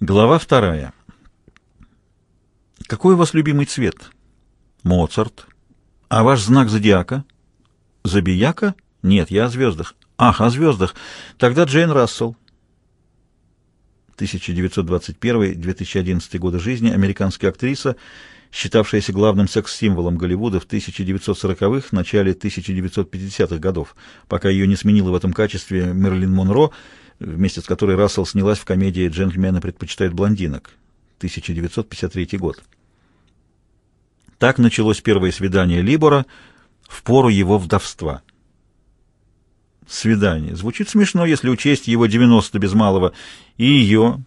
Глава вторая. Какой у вас любимый цвет? Моцарт. А ваш знак зодиака? Забияка? Нет, я о звездах. Ах, о звездах. Тогда Джейн Рассел. 1921-2011 годы жизни, американская актриса, считавшаяся главным секс-символом Голливуда в 1940-х, начале 1950-х годов, пока ее не сменила в этом качестве Мерлин Монро – вместе с которой Рассел снялась в комедии «Джентльмены предпочитают блондинок» 1953 год. Так началось первое свидание Либора в пору его вдовства. Свидание. Звучит смешно, если учесть его 90 без малого и ее,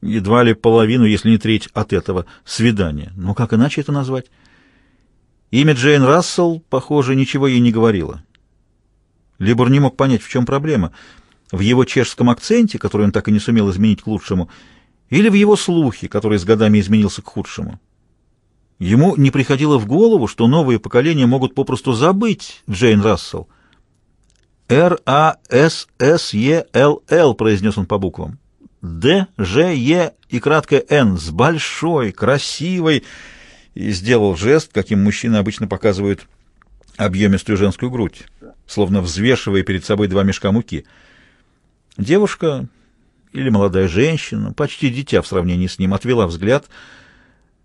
едва ли половину, если не треть от этого, свидания. Но как иначе это назвать? Имя Джейн Рассел, похоже, ничего ей не говорило. Либор не мог понять, в чем проблема — в его чешском акценте, который он так и не сумел изменить к лучшему, или в его слухе, который с годами изменился к худшему. Ему не приходило в голову, что новые поколения могут попросту забыть Джейн Рассел. «Р-А-С-С-Е-Л-Л», произнес он по буквам. «Д, Ж, Е и краткое Н с большой, красивой» и сделал жест, каким мужчины обычно показывают объемистую женскую грудь, словно взвешивая перед собой два мешка муки — Девушка или молодая женщина, почти дитя в сравнении с ним, отвела взгляд.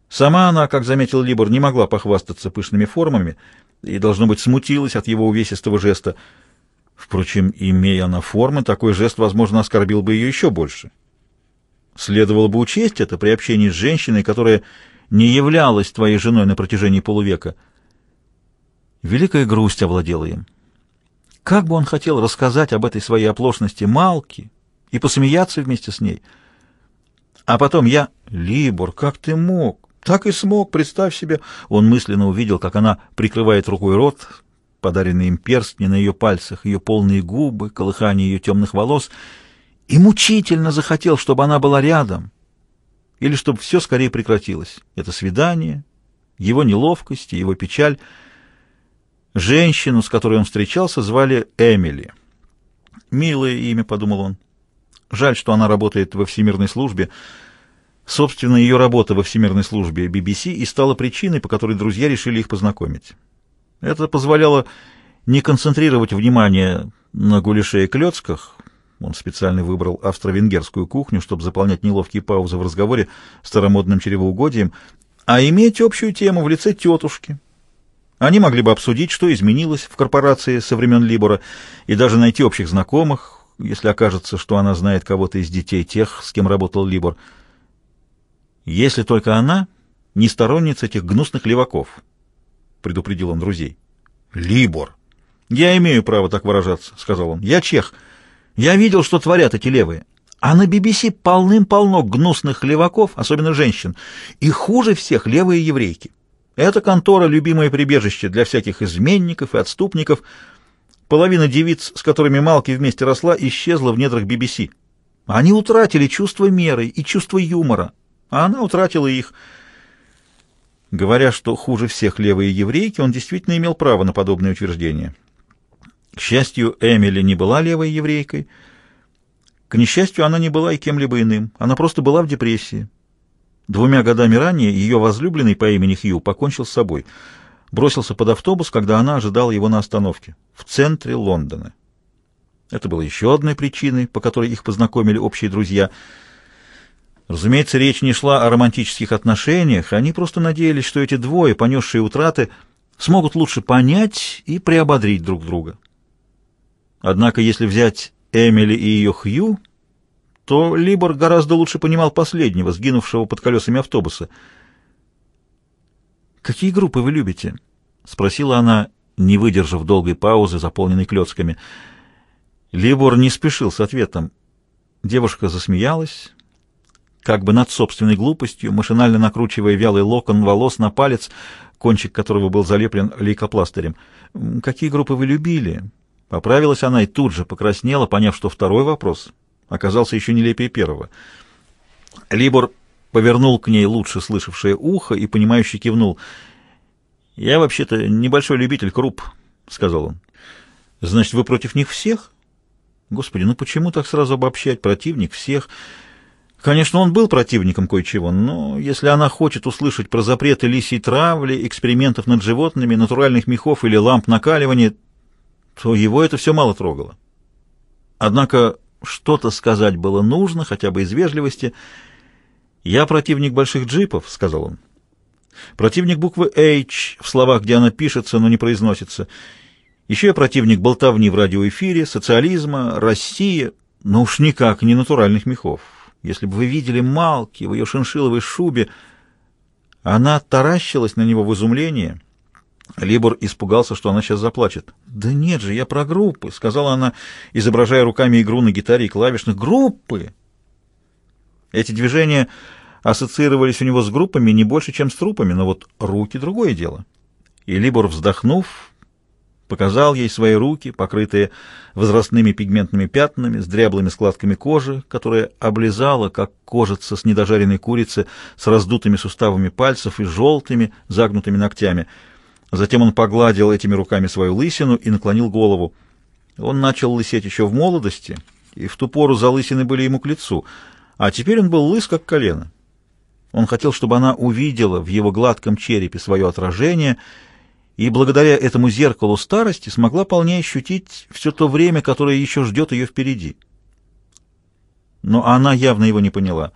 Сама она, как заметил Либор, не могла похвастаться пышными формами и, должно быть, смутилась от его увесистого жеста. Впрочем, имея она формы, такой жест, возможно, оскорбил бы ее еще больше. Следовало бы учесть это при общении с женщиной, которая не являлась твоей женой на протяжении полувека. Великая грусть овладела им. Как бы он хотел рассказать об этой своей оплошности Малке и посмеяться вместе с ней. А потом я... «Либор, как ты мог? Так и смог, представь себе!» Он мысленно увидел, как она прикрывает рукой рот, подаренный им перстни на ее пальцах, ее полные губы, колыхание ее темных волос, и мучительно захотел, чтобы она была рядом, или чтобы все скорее прекратилось. Это свидание, его неловкость и его печаль — Женщину, с которой он встречался, звали Эмили. «Милое имя», — подумал он. «Жаль, что она работает во всемирной службе». Собственно, ее работа во всемирной службе BBC и стала причиной, по которой друзья решили их познакомить. Это позволяло не концентрировать внимание на гулеше и клёцках, он специально выбрал австро-венгерскую кухню, чтобы заполнять неловкие паузы в разговоре старомодным чревоугодием, а иметь общую тему в лице тетушки, они могли бы обсудить, что изменилось в корпорации со времен Либора, и даже найти общих знакомых, если окажется, что она знает кого-то из детей тех, с кем работал Либор. Если только она не сторонница этих гнусных леваков, — предупредил он друзей. — Либор! — Я имею право так выражаться, — сказал он. — Я чех. Я видел, что творят эти левые. А на BBC полным-полно гнусных леваков, особенно женщин, и хуже всех левые еврейки. Эта контора — любимое прибежище для всяких изменников и отступников. Половина девиц, с которыми Малки вместе росла, исчезла в недрах BBC. Они утратили чувство меры и чувство юмора, а она утратила их. Говоря, что хуже всех левые еврейки, он действительно имел право на подобное утверждение. К счастью, Эмили не была левой еврейкой. К несчастью, она не была и кем-либо иным. Она просто была в депрессии. Двумя годами ранее ее возлюбленный по имени Хью покончил с собой. Бросился под автобус, когда она ожидала его на остановке, в центре Лондона. Это было еще одной причиной, по которой их познакомили общие друзья. Разумеется, речь не шла о романтических отношениях, они просто надеялись, что эти двое, понесшие утраты, смогут лучше понять и приободрить друг друга. Однако, если взять Эмили и ее Хью, то Либор гораздо лучше понимал последнего, сгинувшего под колесами автобуса. «Какие группы вы любите?» — спросила она, не выдержав долгой паузы, заполненной клетками. Либор не спешил с ответом. Девушка засмеялась, как бы над собственной глупостью, машинально накручивая вялый локон волос на палец, кончик которого был залеплен лейкопластырем. «Какие группы вы любили?» Поправилась она и тут же покраснела, поняв, что второй вопрос оказался еще нелепее первого. Либор повернул к ней лучше слышавшее ухо и, понимающе кивнул. «Я вообще-то небольшой любитель круп», — сказал он. «Значит, вы против них всех?» «Господи, ну почему так сразу обобщать? Противник всех...» Конечно, он был противником кое-чего, но если она хочет услышать про запреты лисий травли, экспериментов над животными, натуральных мехов или ламп накаливания, то его это все мало трогало. Однако что-то сказать было нужно, хотя бы из вежливости. «Я противник больших джипов», — сказал он. «Противник буквы H в словах, где она пишется, но не произносится. Еще я противник болтовни в радиоэфире, социализма, России, но уж никак не натуральных мехов. Если бы вы видели Малки в ее шиншиловой шубе...» Она таращилась на него в изумлении — Либор испугался, что она сейчас заплачет. «Да нет же, я про группы», — сказала она, изображая руками игру на гитаре и клавишных. «Группы!» Эти движения ассоциировались у него с группами не больше, чем с трупами, но вот руки — другое дело. И Либор, вздохнув, показал ей свои руки, покрытые возрастными пигментными пятнами, с дряблыми складками кожи, которая облизала, как кожица с недожаренной курицы, с раздутыми суставами пальцев и желтыми загнутыми ногтями — Затем он погладил этими руками свою лысину и наклонил голову. Он начал лысеть еще в молодости, и в ту пору залысины были ему к лицу, а теперь он был лыс, как колено. Он хотел, чтобы она увидела в его гладком черепе свое отражение и благодаря этому зеркалу старости смогла вполне ощутить все то время, которое еще ждет ее впереди. Но она явно его не поняла.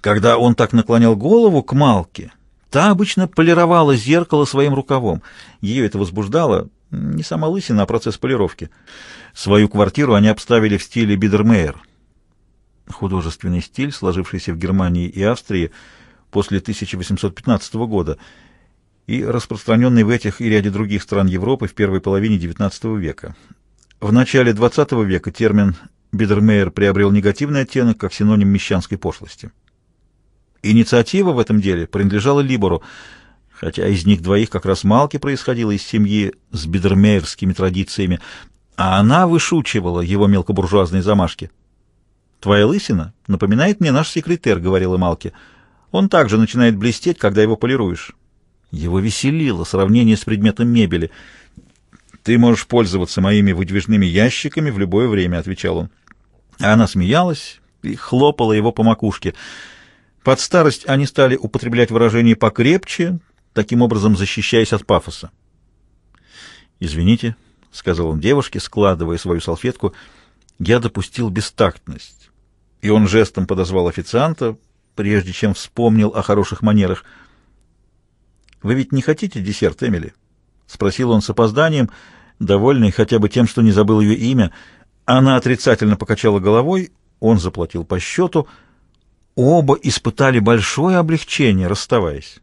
Когда он так наклонял голову к Малке... Та обычно полировала зеркало своим рукавом. Ее это возбуждало, не сама лысина, а процесс полировки. Свою квартиру они обставили в стиле Бидермейер. Художественный стиль, сложившийся в Германии и Австрии после 1815 года и распространенный в этих и ряде других стран Европы в первой половине XIX века. В начале XX века термин «Бидермейер» приобрел негативный оттенок как синоним мещанской пошлости. Инициатива в этом деле принадлежала Либору, хотя из них двоих как раз Малки происходила из семьи с бедермеерскими традициями, а она вышучивала его мелкобуржуазные замашки. «Твоя лысина напоминает мне наш секретарь», — говорила Малки. «Он также начинает блестеть, когда его полируешь». Его веселило сравнение с предметом мебели. «Ты можешь пользоваться моими выдвижными ящиками в любое время», — отвечал он. А она смеялась и хлопала его по макушке — под старость они стали употреблять выражение покрепче, таким образом защищаясь от пафоса. «Извините», — сказал он девушке, складывая свою салфетку, — «я допустил бестактность». И он жестом подозвал официанта, прежде чем вспомнил о хороших манерах. «Вы ведь не хотите десерт, Эмили?» — спросил он с опозданием, довольный хотя бы тем, что не забыл ее имя. Она отрицательно покачала головой, он заплатил по счету — оба испытали большое облегчение, расставаясь.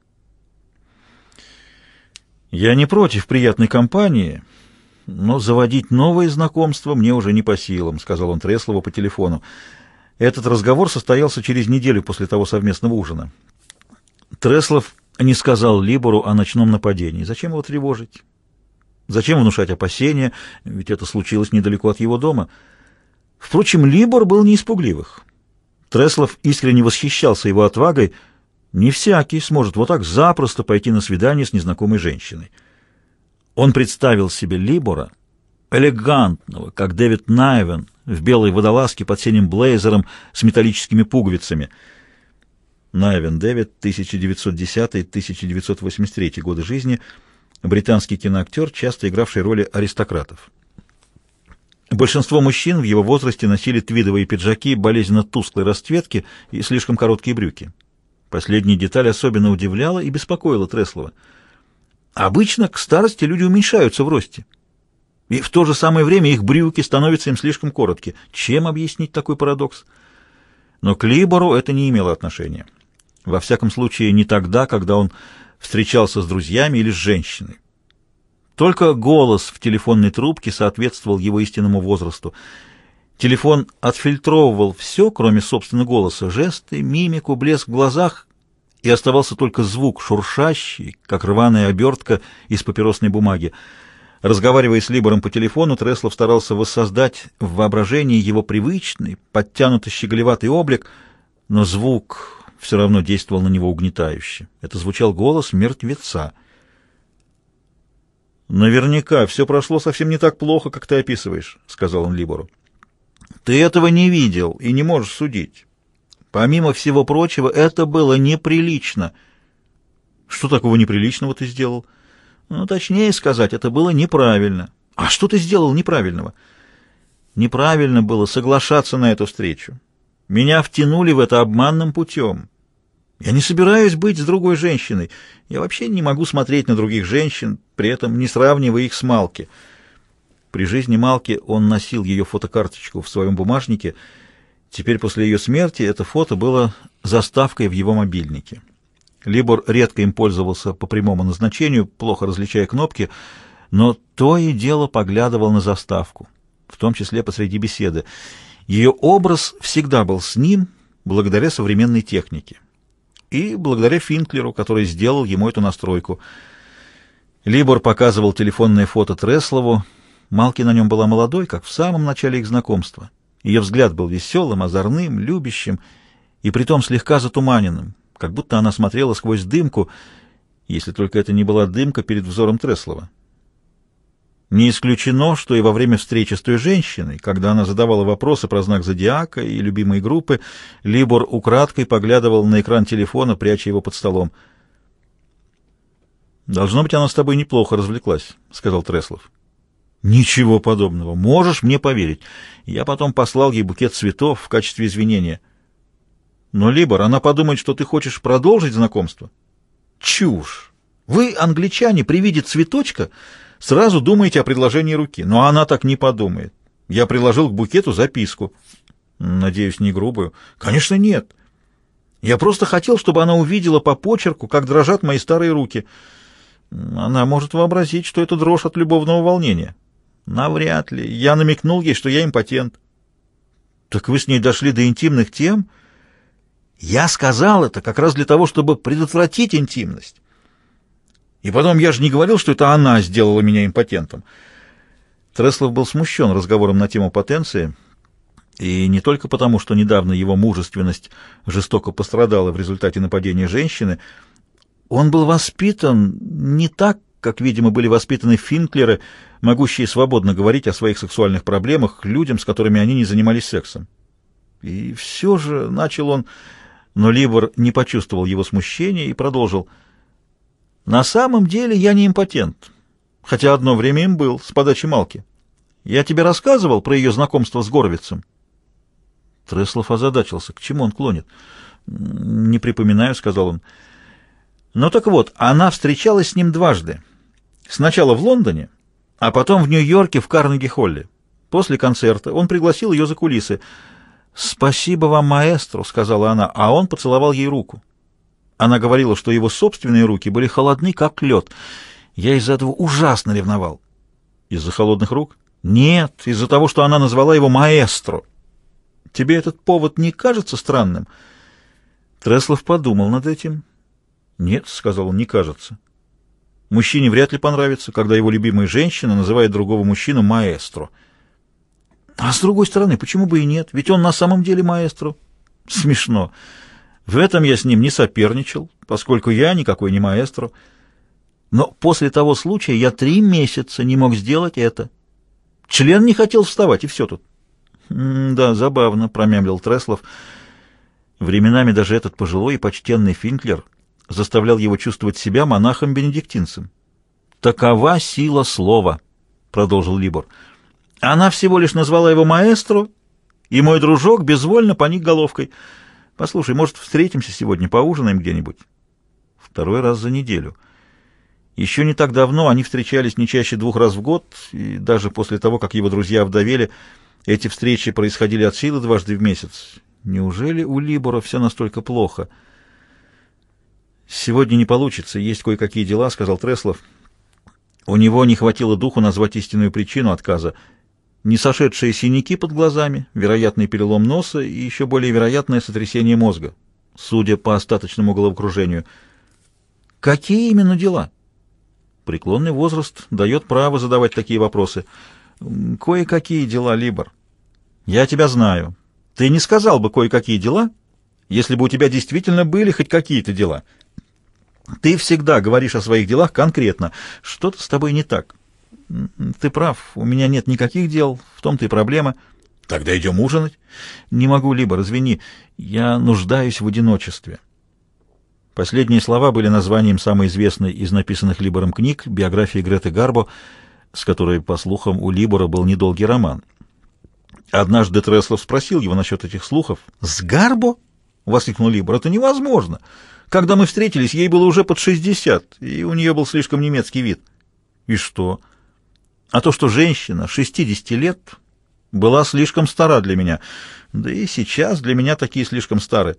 Я не против приятной компании, но заводить новые знакомства мне уже не по силам, сказал он Треслову по телефону. Этот разговор состоялся через неделю после того совместного ужина. Треслов не сказал Либору о ночном нападении. Зачем его тревожить? Зачем внушать опасения, ведь это случилось недалеко от его дома. Впрочем, Либор был не испугливых. пугливых. Треслов искренне восхищался его отвагой. Не всякий сможет вот так запросто пойти на свидание с незнакомой женщиной. Он представил себе Либора, элегантного, как Дэвид Найвен, в белой водолазке под синим блейзером с металлическими пуговицами. Найвен Дэвид, 1910-1983 годы жизни, британский киноактер, часто игравший роли аристократов. Большинство мужчин в его возрасте носили твидовые пиджаки болезненно тусклой расцветки и слишком короткие брюки. Последняя деталь особенно удивляла и беспокоила Треслова. Обычно к старости люди уменьшаются в росте. И в то же самое время их брюки становятся им слишком коротки. Чем объяснить такой парадокс? Но к Либору это не имело отношения. Во всяком случае, не тогда, когда он встречался с друзьями или с женщиной. Только голос в телефонной трубке соответствовал его истинному возрасту. Телефон отфильтровывал все, кроме собственного голоса, жесты, мимику, блеск в глазах, и оставался только звук, шуршащий, как рваная обертка из папиросной бумаги. Разговаривая с Либором по телефону, Треслов старался воссоздать в воображении его привычный, подтянутый щеголеватый облик, но звук все равно действовал на него угнетающе. Это звучал голос мертвеца — «Наверняка все прошло совсем не так плохо, как ты описываешь», — сказал он Либору. «Ты этого не видел и не можешь судить. Помимо всего прочего, это было неприлично». «Что такого неприличного ты сделал?» «Ну, точнее сказать, это было неправильно». «А что ты сделал неправильного?» «Неправильно было соглашаться на эту встречу. Меня втянули в это обманным путем». Я не собираюсь быть с другой женщиной. Я вообще не могу смотреть на других женщин, при этом не сравнивая их с Малки. При жизни Малки он носил ее фотокарточку в своем бумажнике. Теперь после ее смерти это фото было заставкой в его мобильнике. Либор редко им пользовался по прямому назначению, плохо различая кнопки, но то и дело поглядывал на заставку, в том числе посреди беседы. Ее образ всегда был с ним благодаря современной технике и благодаря Финклеру, который сделал ему эту настройку. Либор показывал телефонное фото Треслову. Малки на нем была молодой, как в самом начале их знакомства. Ее взгляд был веселым, озорным, любящим и притом слегка затуманенным, как будто она смотрела сквозь дымку, если только это не была дымка перед взором Треслова. Не исключено, что и во время встречи с той женщиной, когда она задавала вопросы про знак зодиака и любимые группы, Либор украдкой поглядывал на экран телефона, пряча его под столом. «Должно быть, она с тобой неплохо развлеклась», — сказал Треслов. «Ничего подобного. Можешь мне поверить. Я потом послал ей букет цветов в качестве извинения. Но, Либор, она подумает, что ты хочешь продолжить знакомство». «Чушь! Вы, англичане, при виде цветочка...» сразу думаете о предложении руки. Но она так не подумает. Я приложил к букету записку. Надеюсь, не грубую. Конечно, нет. Я просто хотел, чтобы она увидела по почерку, как дрожат мои старые руки. Она может вообразить, что это дрожь от любовного волнения. Навряд ли. Я намекнул ей, что я импотент. Так вы с ней дошли до интимных тем? Я сказал это как раз для того, чтобы предотвратить интимность. И потом, я же не говорил, что это она сделала меня импотентом. Треслов был смущен разговором на тему потенции, и не только потому, что недавно его мужественность жестоко пострадала в результате нападения женщины, он был воспитан не так, как, видимо, были воспитаны финклеры, могущие свободно говорить о своих сексуальных проблемах людям, с которыми они не занимались сексом. И все же начал он, но Либор не почувствовал его смущения и продолжил — на самом деле я не импотент, хотя одно время им был, с подачи Малки. Я тебе рассказывал про ее знакомство с Горовицем?» Треслов озадачился. К чему он клонит? «Не припоминаю», — сказал он. «Ну так вот, она встречалась с ним дважды. Сначала в Лондоне, а потом в Нью-Йорке в Карнеги-Холле. После концерта он пригласил ее за кулисы. «Спасибо вам, маэстро», — сказала она, а он поцеловал ей руку. Она говорила, что его собственные руки были холодны, как лед. Я из-за этого ужасно ревновал. Из-за холодных рук? Нет, из-за того, что она назвала его маэстро. Тебе этот повод не кажется странным? Треслов подумал над этим. Нет, сказал он, не кажется. Мужчине вряд ли понравится, когда его любимая женщина называет другого мужчину маэстро. А с другой стороны, почему бы и нет? Ведь он на самом деле маэстро. Смешно. В этом я с ним не соперничал, поскольку я никакой не маэстро. Но после того случая я три месяца не мог сделать это. Член не хотел вставать, и все тут. — Да, забавно, — промямлил Треслов. Временами даже этот пожилой и почтенный Финклер заставлял его чувствовать себя монахом-бенедиктинцем. — Такова сила слова, — продолжил Либор. — Она всего лишь назвала его маэстро, и мой дружок безвольно поник головкой — Послушай, может, встретимся сегодня, поужинаем где-нибудь? Второй раз за неделю. Еще не так давно они встречались не чаще двух раз в год, и даже после того, как его друзья вдовели, эти встречи происходили от силы дважды в месяц. Неужели у Либора все настолько плохо? «Сегодня не получится, есть кое-какие дела», — сказал Треслов. У него не хватило духу назвать истинную причину отказа — несошедшие синяки под глазами, вероятный перелом носа и еще более вероятное сотрясение мозга, судя по остаточному головокружению. Какие именно дела? Преклонный возраст дает право задавать такие вопросы. Кое-какие дела, Либор. Я тебя знаю. Ты не сказал бы кое-какие дела, если бы у тебя действительно были хоть какие-то дела. Ты всегда говоришь о своих делах конкретно. Что-то с тобой не так. «Ты прав, у меня нет никаких дел, в том-то и проблема». «Тогда идем ужинать». «Не могу, либо, развини, я нуждаюсь в одиночестве». Последние слова были названием самой известной из написанных Либором книг биографии Греты Гарбо, с которой, по слухам, у Либора был недолгий роман. Однажды Треслов спросил его насчет этих слухов. «С Гарбо?» — воскликнул Либор. «Это невозможно! Когда мы встретились, ей было уже под шестьдесят, и у нее был слишком немецкий вид». «И что?» а то, что женщина 60 лет была слишком стара для меня, да и сейчас для меня такие слишком стары.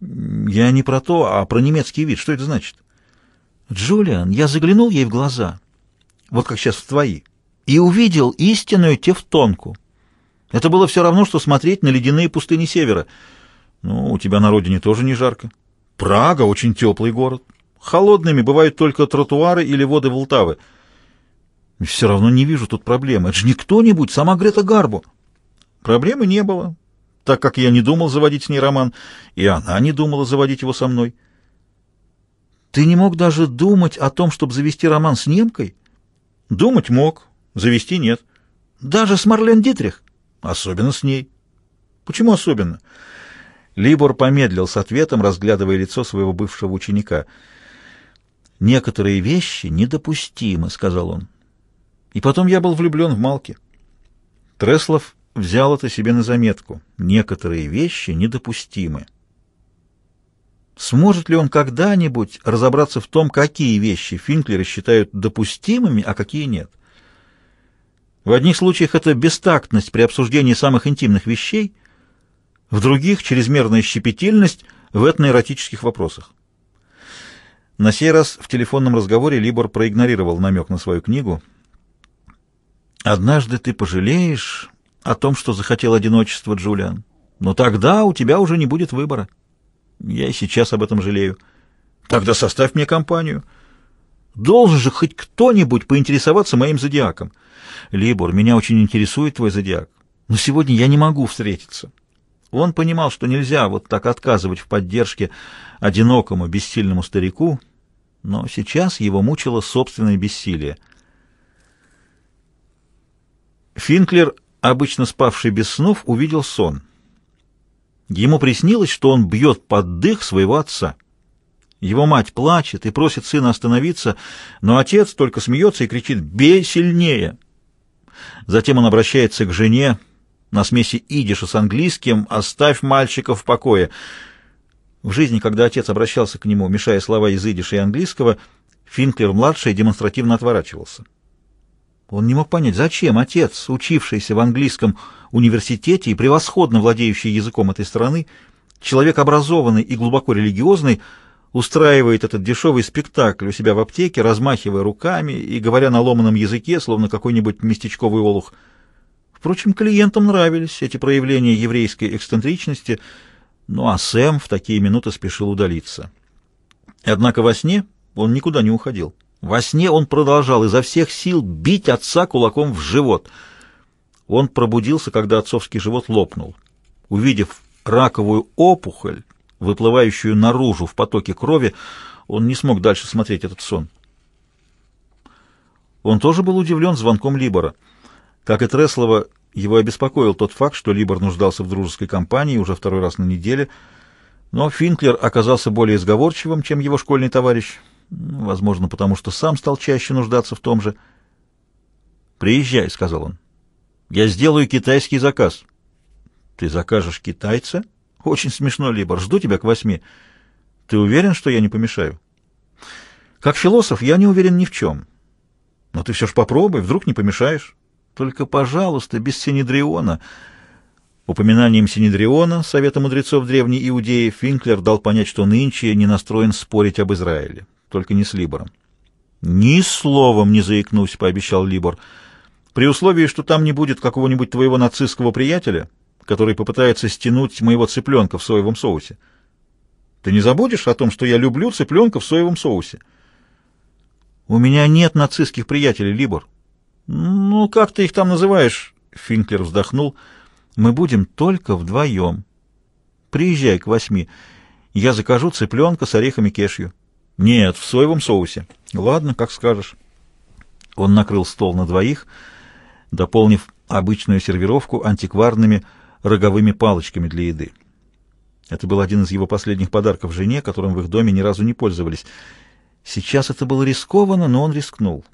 Я не про то, а про немецкий вид. Что это значит? Джулиан, я заглянул ей в глаза, вот как сейчас в твои, и увидел истинную тефтонку. Это было все равно, что смотреть на ледяные пустыни севера. Ну, у тебя на родине тоже не жарко. Прага — очень теплый город. Холодными бывают только тротуары или воды Волтавы — все равно не вижу тут проблемы. Это же не кто-нибудь, сама Грета Гарбо. Проблемы не было, так как я не думал заводить с ней роман, и она не думала заводить его со мной. Ты не мог даже думать о том, чтобы завести роман с немкой? Думать мог, завести нет. Даже с Марлен Дитрих? Особенно с ней. Почему особенно? Либор помедлил с ответом, разглядывая лицо своего бывшего ученика. «Некоторые вещи недопустимы», — сказал он. И потом я был влюблен в Малки. Треслов взял это себе на заметку. Некоторые вещи недопустимы. Сможет ли он когда-нибудь разобраться в том, какие вещи Финклеры считают допустимыми, а какие нет? В одних случаях это бестактность при обсуждении самых интимных вещей, в других — чрезмерная щепетильность в этноэротических вопросах. На сей раз в телефонном разговоре Либор проигнорировал намек на свою книгу — Однажды ты пожалеешь о том, что захотел одиночества, Джулиан. Но тогда у тебя уже не будет выбора. Я и сейчас об этом жалею. Тогда составь мне компанию. Должен же хоть кто-нибудь поинтересоваться моим зодиаком. Либор, меня очень интересует твой зодиак, но сегодня я не могу встретиться. Он понимал, что нельзя вот так отказывать в поддержке одинокому, бессильному старику, но сейчас его мучило собственное бессилие. Финклер, обычно спавший без снов, увидел сон. Ему приснилось, что он бьет под дых своего отца. Его мать плачет и просит сына остановиться, но отец только смеется и кричит «Бей сильнее!». Затем он обращается к жене на смеси идиша с английским «Оставь мальчика в покое». В жизни, когда отец обращался к нему, мешая слова из идиша и английского, Финклер-младший демонстративно отворачивался. Он не мог понять, зачем отец, учившийся в английском университете и превосходно владеющий языком этой страны, человек образованный и глубоко религиозный, устраивает этот дешевый спектакль у себя в аптеке, размахивая руками и говоря на ломаном языке, словно какой-нибудь местечковый олух. Впрочем, клиентам нравились эти проявления еврейской эксцентричности, ну а Сэм в такие минуты спешил удалиться. Однако во сне он никуда не уходил. Во сне он продолжал изо всех сил бить отца кулаком в живот. Он пробудился, когда отцовский живот лопнул. Увидев раковую опухоль, выплывающую наружу в потоке крови, он не смог дальше смотреть этот сон. Он тоже был удивлен звонком Либора. Как и Треслова, его обеспокоил тот факт, что Либор нуждался в дружеской компании уже второй раз на неделе, но Финклер оказался более изговорчивым, чем его школьный товарищ возможно, потому что сам стал чаще нуждаться в том же. «Приезжай», — сказал он. «Я сделаю китайский заказ». «Ты закажешь китайца?» «Очень смешно, Либор. Жду тебя к восьми. Ты уверен, что я не помешаю?» «Как философ я не уверен ни в чем. Но ты все ж попробуй, вдруг не помешаешь. Только, пожалуйста, без Синедриона». Упоминанием Синедриона, Совета мудрецов Древней Иудеи, Финклер дал понять, что нынче не настроен спорить об Израиле только не с Либором. «Ни словом не заикнусь», — пообещал Либор. «При условии, что там не будет какого-нибудь твоего нацистского приятеля, который попытается стянуть моего цыпленка в соевом соусе. Ты не забудешь о том, что я люблю цыпленка в соевом соусе?» «У меня нет нацистских приятелей, Либор». «Ну, как ты их там называешь?» Финклер вздохнул. «Мы будем только вдвоем. Приезжай к восьми. Я закажу цыпленка с орехами кешью». «Нет, в соевом соусе». «Ладно, как скажешь». Он накрыл стол на двоих, дополнив обычную сервировку антикварными роговыми палочками для еды. Это был один из его последних подарков жене, которым в их доме ни разу не пользовались. Сейчас это было рискованно, но он рискнул.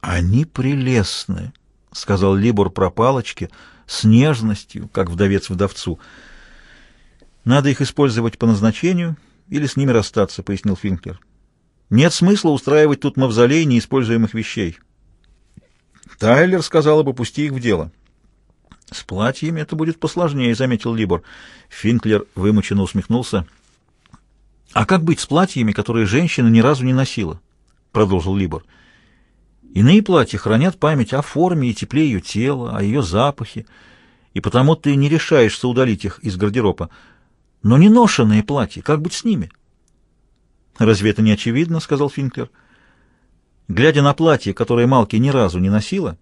«Они прелестны», — сказал Либор про палочки, с нежностью, как вдовец вдовцу. «Надо их использовать по назначению» или с ними расстаться», — пояснил Финклер. «Нет смысла устраивать тут мавзолей неиспользуемых вещей». Тайлер сказала бы, пусти их в дело. «С платьями это будет посложнее», — заметил Либор. Финклер вымученно усмехнулся. «А как быть с платьями, которые женщина ни разу не носила?» — продолжил Либор. «Иные платья хранят память о форме и тепле ее тела, о ее запахе, и потому ты не решаешься удалить их из гардероба. Но не ношенные платья, как быть с ними? Разве это не очевидно, сказал Финклер. Глядя на платье, которое Малки ни разу не носила,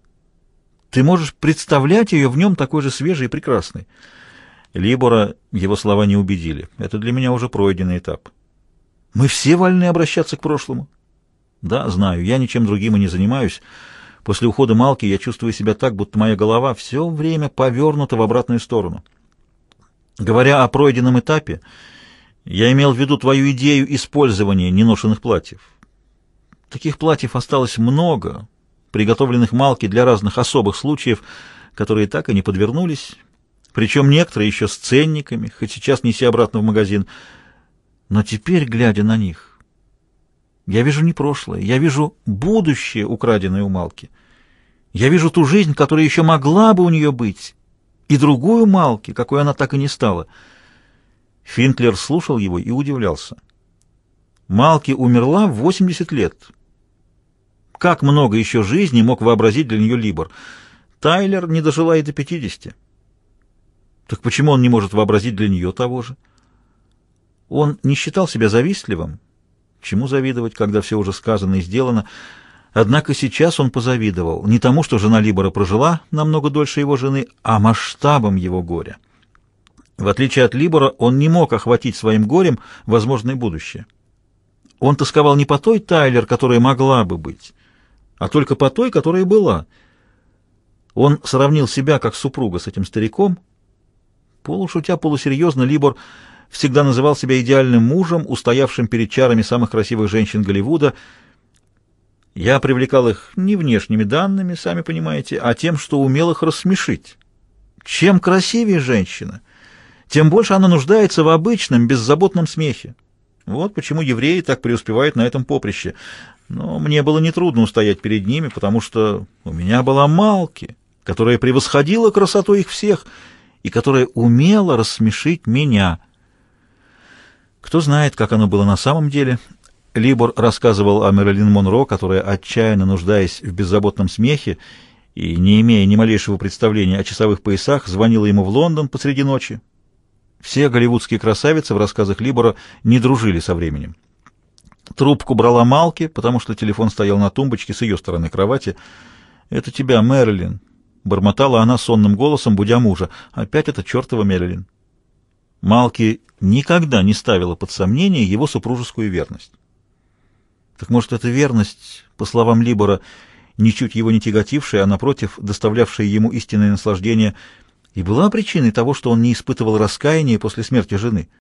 ты можешь представлять ее в нем такой же свежей и прекрасной. Либора его слова не убедили. Это для меня уже пройденный этап. Мы все вольны обращаться к прошлому. Да, знаю, я ничем другим и не занимаюсь. После ухода Малки я чувствую себя так, будто моя голова все время повернута в обратную сторону. Говоря о пройденном этапе, я имел в виду твою идею использования неношенных платьев. Таких платьев осталось много, приготовленных Малки для разных особых случаев, которые так и не подвернулись, причем некоторые еще с ценниками, хоть сейчас неси обратно в магазин. Но теперь, глядя на них, я вижу не прошлое, я вижу будущее, украденное у Малки. Я вижу ту жизнь, которая еще могла бы у нее быть, и другую Малки, какой она так и не стала. Финклер слушал его и удивлялся. Малки умерла в 80 лет. Как много еще жизни мог вообразить для нее Либор? Тайлер не дожила и до 50. Так почему он не может вообразить для нее того же? Он не считал себя завистливым. Чему завидовать, когда все уже сказано и сделано? Однако сейчас он позавидовал не тому, что жена Либора прожила намного дольше его жены, а масштабом его горя. В отличие от Либора, он не мог охватить своим горем возможное будущее. Он тосковал не по той Тайлер, которая могла бы быть, а только по той, которая была. Он сравнил себя как супруга с этим стариком. Полушутя, полусерьезно, Либор всегда называл себя идеальным мужем, устоявшим перед чарами самых красивых женщин Голливуда — я привлекал их не внешними данными, сами понимаете, а тем, что умел их рассмешить. Чем красивее женщина, тем больше она нуждается в обычном, беззаботном смехе. Вот почему евреи так преуспевают на этом поприще. Но мне было нетрудно устоять перед ними, потому что у меня была Малки, которая превосходила красоту их всех и которая умела рассмешить меня. Кто знает, как оно было на самом деле — Либор рассказывал о Мэрилин Монро, которая, отчаянно нуждаясь в беззаботном смехе и не имея ни малейшего представления о часовых поясах, звонила ему в Лондон посреди ночи. Все голливудские красавицы в рассказах Либора не дружили со временем. Трубку брала Малки, потому что телефон стоял на тумбочке с ее стороны кровати. «Это тебя, Мэрилин», — бормотала она сонным голосом, будя мужа. «Опять это чертова Мэрилин». Малки никогда не ставила под сомнение его супружескую верность. Так может, эта верность, по словам Либора, ничуть его не тяготившая, а, напротив, доставлявшая ему истинное наслаждение, и была причиной того, что он не испытывал раскаяния после смерти жены?